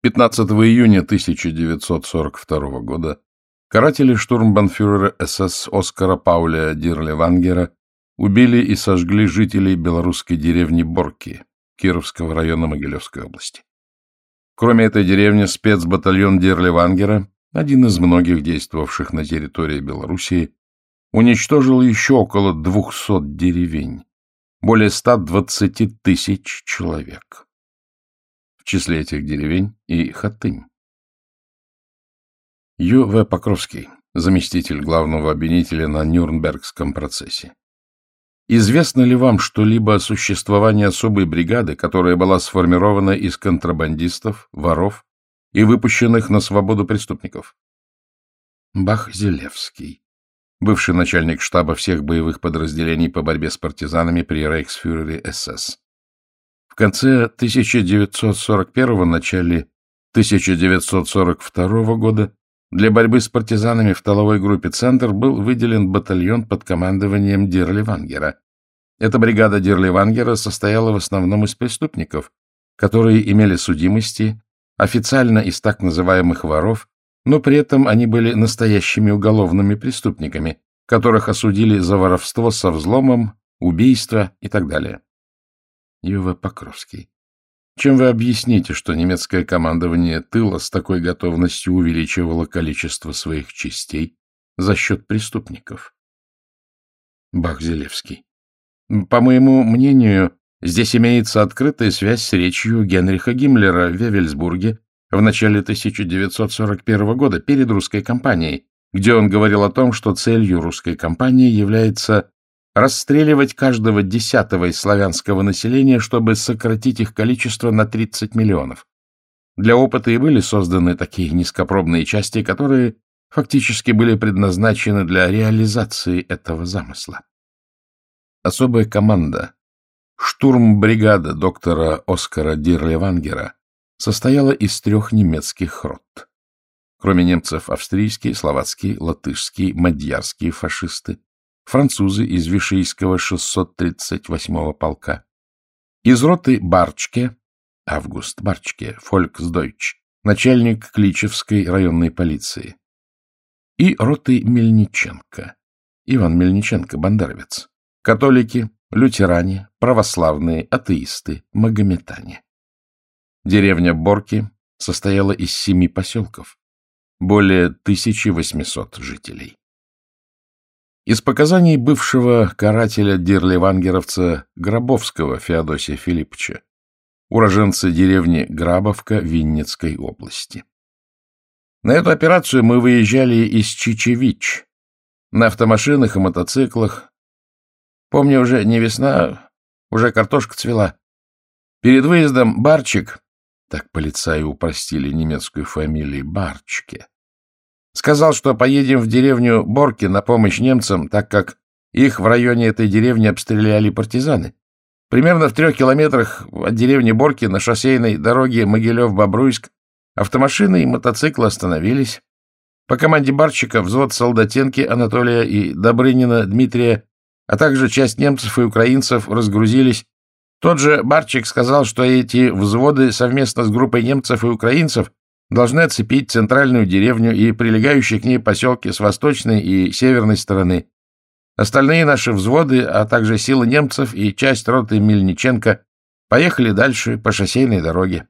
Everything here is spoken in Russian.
15 июня 1942 года каратели штурмбанфюрера СС Оскара Пауля Дирлевангера убили и сожгли жителей белорусской деревни Борки Кировского района Могилевской области. Кроме этой деревни, спецбатальон Дирлевангера, один из многих действовавших на территории Белоруссии, уничтожил еще около 200 деревень, более 120 тысяч человек числе этих деревень и Хатынь. Ю. В. Покровский, заместитель главного обвинителя на Нюрнбергском процессе. Известно ли вам что-либо о существовании особой бригады, которая была сформирована из контрабандистов, воров и выпущенных на свободу преступников? Бах-Зелевский, бывший начальник штаба всех боевых подразделений по борьбе с партизанами при рейхсфюрере СС конце 1941 начале 1942 года для борьбы с партизанами в толовой группе «Центр» был выделен батальон под командованием Дирливангера. Эта бригада Дирливангера состояла в основном из преступников, которые имели судимости, официально из так называемых воров, но при этом они были настоящими уголовными преступниками, которых осудили за воровство со взломом, убийство и так далее. Ю.В. Покровский. Чем вы объясните, что немецкое командование тыла с такой готовностью увеличивало количество своих частей за счет преступников? Бахзелевский. По моему мнению, здесь имеется открытая связь с речью Генриха Гиммлера в Вевельсбурге в начале 1941 года перед русской кампанией, где он говорил о том, что целью русской кампании является расстреливать каждого десятого из славянского населения, чтобы сократить их количество на 30 миллионов. Для опыта и были созданы такие низкопробные части, которые фактически были предназначены для реализации этого замысла. Особая команда, штурмбригада доктора Оскара Дирлевангера, состояла из трех немецких рот. Кроме немцев, австрийские, словацкие, латышские, мадьярские фашисты, французы из Вишийского 638-го полка. Из роты Барчке, Август Барчке, Фольксдойч, начальник Кличевской районной полиции. И роты Мельниченко, Иван Мельниченко, бандеровец. Католики, лютеране, православные, атеисты, магометане. Деревня Борки состояла из семи поселков, более 1800 жителей. Из показаний бывшего карателя Дирливангеровца Гробовского Феодосия Филипповича, уроженца деревни Грабовка Винницкой области. На эту операцию мы выезжали из Чичевич на автомашинах и мотоциклах. Помню, уже не весна, уже картошка цвела. Перед выездом Барчик, так полицаи упростили немецкую фамилию Барчке, Сказал, что поедем в деревню Борки на помощь немцам, так как их в районе этой деревни обстреляли партизаны. Примерно в трех километрах от деревни Борки на шоссейной дороге Могилев-Бобруйск автомашины и мотоциклы остановились. По команде Барчика взвод Солдатенки Анатолия и Добрынина Дмитрия, а также часть немцев и украинцев разгрузились. Тот же Барчик сказал, что эти взводы совместно с группой немцев и украинцев должны оцепить центральную деревню и прилегающие к ней поселки с восточной и северной стороны. Остальные наши взводы, а также силы немцев и часть роты Мельниченко поехали дальше по шоссейной дороге.